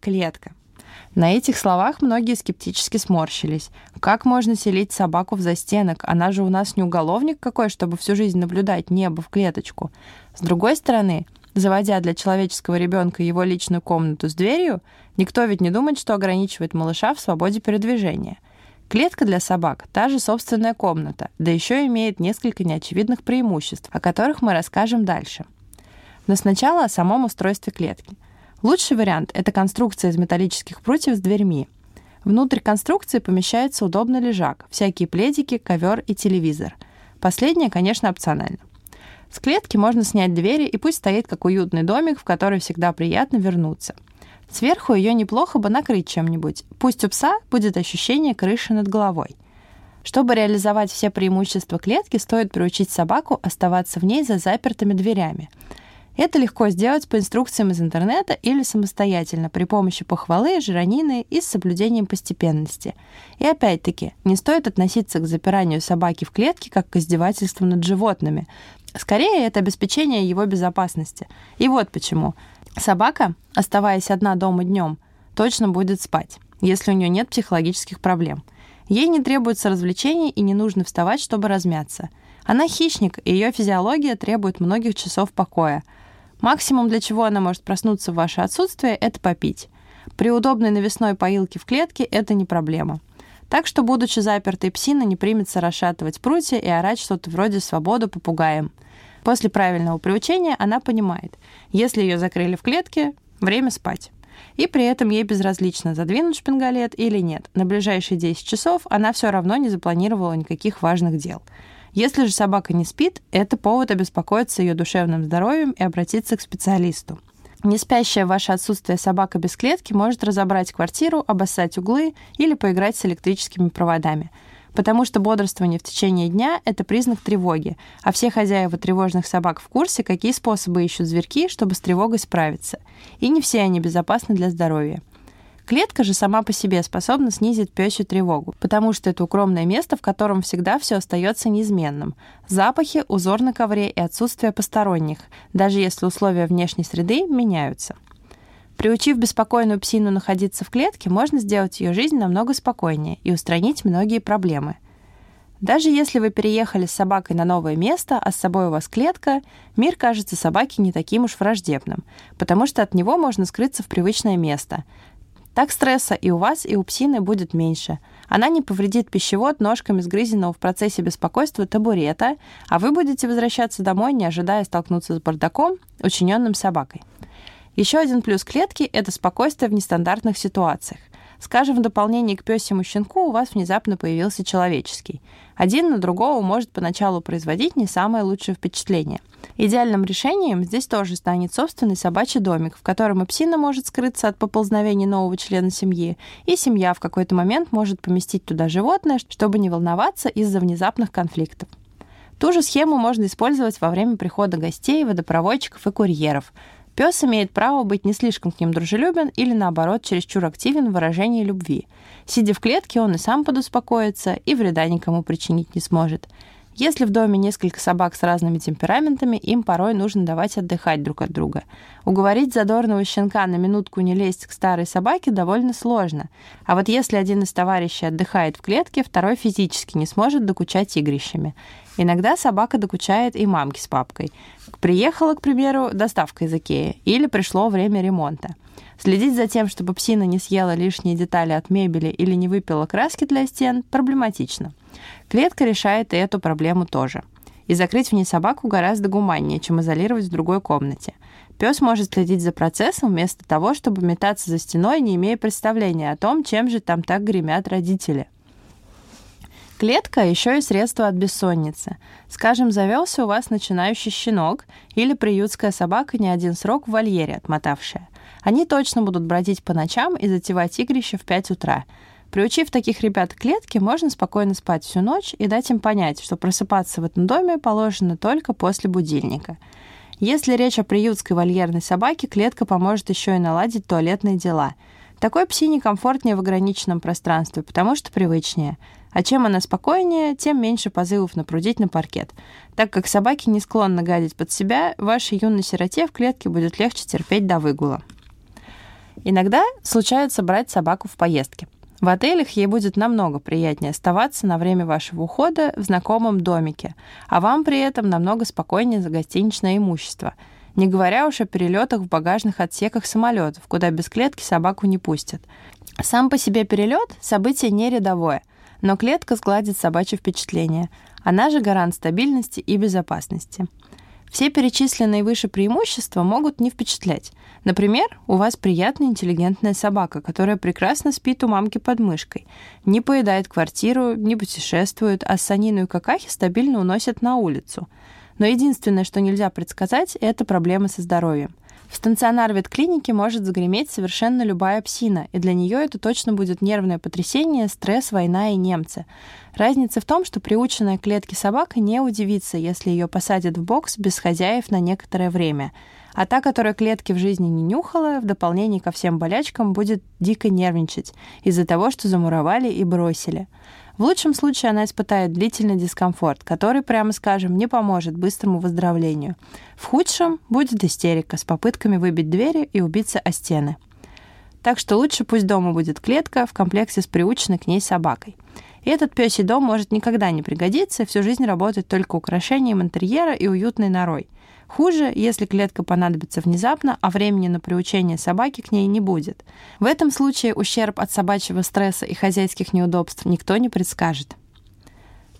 клетка. На этих словах многие скептически сморщились. Как можно селить собаку в застенок? Она же у нас не уголовник какой, чтобы всю жизнь наблюдать небо в клеточку. С другой стороны, заводя для человеческого ребенка его личную комнату с дверью, никто ведь не думает, что ограничивает малыша в свободе передвижения. Клетка для собак – та же собственная комната, да еще имеет несколько неочевидных преимуществ, о которых мы расскажем дальше. Но сначала о самом устройстве клетки – Лучший вариант – это конструкция из металлических прутьев с дверьми. Внутрь конструкции помещается удобный лежак, всякие пледики, ковер и телевизор. Последнее, конечно, опционально. С клетки можно снять двери, и пусть стоит как уютный домик, в который всегда приятно вернуться. Сверху ее неплохо бы накрыть чем-нибудь. Пусть у пса будет ощущение крыши над головой. Чтобы реализовать все преимущества клетки, стоит приучить собаку оставаться в ней за запертыми дверями – это легко сделать по инструкциям из интернета или самостоятельно при помощи похвалы, жиронины и с соблюдением постепенности. И опять-таки, не стоит относиться к запиранию собаки в клетке как к издевательству над животными. Скорее, это обеспечение его безопасности. И вот почему. Собака, оставаясь одна дома днем, точно будет спать, если у нее нет психологических проблем. Ей не требуется развлечений и не нужно вставать, чтобы размяться. Она хищник, и ее физиология требует многих часов покоя – Максимум, для чего она может проснуться в ваше отсутствие, это попить. При удобной навесной поилке в клетке это не проблема. Так что, будучи запертой, псина не примется расшатывать прутья и орать что-то вроде «свободу попугаем». После правильного приучения она понимает, если ее закрыли в клетке, время спать. И при этом ей безразлично, задвинуть шпингалет или нет. На ближайшие 10 часов она все равно не запланировала никаких важных дел. Если же собака не спит, это повод обеспокоиться ее душевным здоровьем и обратиться к специалисту. Не ваше отсутствие собака без клетки может разобрать квартиру, обоссать углы или поиграть с электрическими проводами. Потому что бодрствование в течение дня – это признак тревоги, а все хозяева тревожных собак в курсе, какие способы ищут зверьки, чтобы с тревогой справиться. И не все они безопасны для здоровья. Клетка же сама по себе способна снизить пёсью тревогу, потому что это укромное место, в котором всегда все остается неизменным. Запахи, узор на ковре и отсутствие посторонних, даже если условия внешней среды меняются. Приучив беспокойную псину находиться в клетке, можно сделать ее жизнь намного спокойнее и устранить многие проблемы. Даже если вы переехали с собакой на новое место, а с собой у вас клетка, мир кажется собаке не таким уж враждебным, потому что от него можно скрыться в привычное место, так стресса и у вас, и у псины будет меньше. Она не повредит пищевод ножками сгрызенного в процессе беспокойства табурета, а вы будете возвращаться домой, не ожидая столкнуться с бардаком, учиненным собакой. Еще один плюс клетки – это спокойствие в нестандартных ситуациях. Скажем, в дополнение к пёсему щенку у вас внезапно появился человеческий. Один на другого может поначалу производить не самое лучшее впечатление. Идеальным решением здесь тоже станет собственный собачий домик, в котором и псина может скрыться от поползновений нового члена семьи, и семья в какой-то момент может поместить туда животное, чтобы не волноваться из-за внезапных конфликтов. Ту же схему можно использовать во время прихода гостей, водопроводчиков и курьеров. Пес имеет право быть не слишком к ним дружелюбен или, наоборот, чересчур активен в выражении любви. Сидя в клетке, он и сам подуспокоится, и вреда никому причинить не сможет. Если в доме несколько собак с разными темпераментами, им порой нужно давать отдыхать друг от друга. Уговорить задорного щенка на минутку не лезть к старой собаке довольно сложно. А вот если один из товарищей отдыхает в клетке, второй физически не сможет докучать игрищами. Иногда собака докучает и мамке с папкой. Приехала, к примеру, доставка из Икеи, или пришло время ремонта. Следить за тем, чтобы псина не съела лишние детали от мебели или не выпила краски для стен, проблематично. Клетка решает и эту проблему тоже. И закрыть в ней собаку гораздо гуманнее, чем изолировать в другой комнате. Пес может следить за процессом вместо того, чтобы метаться за стеной, не имея представления о том, чем же там так гремят родители. Клетка еще и средство от бессонницы. Скажем, завелся у вас начинающий щенок или приютская собака не один срок в вольере отмотавшая. Они точно будут бродить по ночам и затевать игрище в 5 утра. Приучив таких ребят к клетке, можно спокойно спать всю ночь и дать им понять, что просыпаться в этом доме положено только после будильника. Если речь о приютской вольерной собаке, клетка поможет еще и наладить туалетные дела. Такой псине комфортнее в ограниченном пространстве, потому что привычнее. А чем она спокойнее, тем меньше позывов напрудить на паркет. Так как собаки не склонны гадить под себя, вашей юной сироте в клетке будет легче терпеть до выгула. Иногда случается брать собаку в поездки. В отелях ей будет намного приятнее оставаться на время вашего ухода в знакомом домике, а вам при этом намного спокойнее за гостиничное имущество. Не говоря уж о перелетах в багажных отсеках самолетов, куда без клетки собаку не пустят. Сам по себе перелет – событие не рядовое, но клетка сгладит собачье впечатление. Она же гарант стабильности и безопасности. Все перечисленные выше преимущества могут не впечатлять. Например, у вас приятная интеллигентная собака, которая прекрасно спит у мамки под мышкой, не поедает квартиру, не путешествует, а санину и какахи стабильно уносят на улицу. Но единственное, что нельзя предсказать, это проблемы со здоровьем. В стационар ветклиники может загреметь совершенно любая псина, и для нее это точно будет нервное потрясение, стресс, война и немцы. Разница в том, что приученная к клетке собака не удивится, если ее посадят в бокс без хозяев на некоторое время. А та, которая клетки в жизни не нюхала, в дополнение ко всем болячкам будет дико нервничать из-за того, что замуровали и бросили. В лучшем случае она испытает длительный дискомфорт, который, прямо скажем, не поможет быстрому выздоровлению. В худшем будет истерика с попытками выбить двери и убиться о стены. Так что лучше пусть дома будет клетка в комплекте с приученной к ней собакой. И этот пёсий дом может никогда не пригодиться, всю жизнь работать только украшением интерьера и уютной норой – Хуже, если клетка понадобится внезапно, а времени на приучение собаки к ней не будет. В этом случае ущерб от собачьего стресса и хозяйских неудобств никто не предскажет.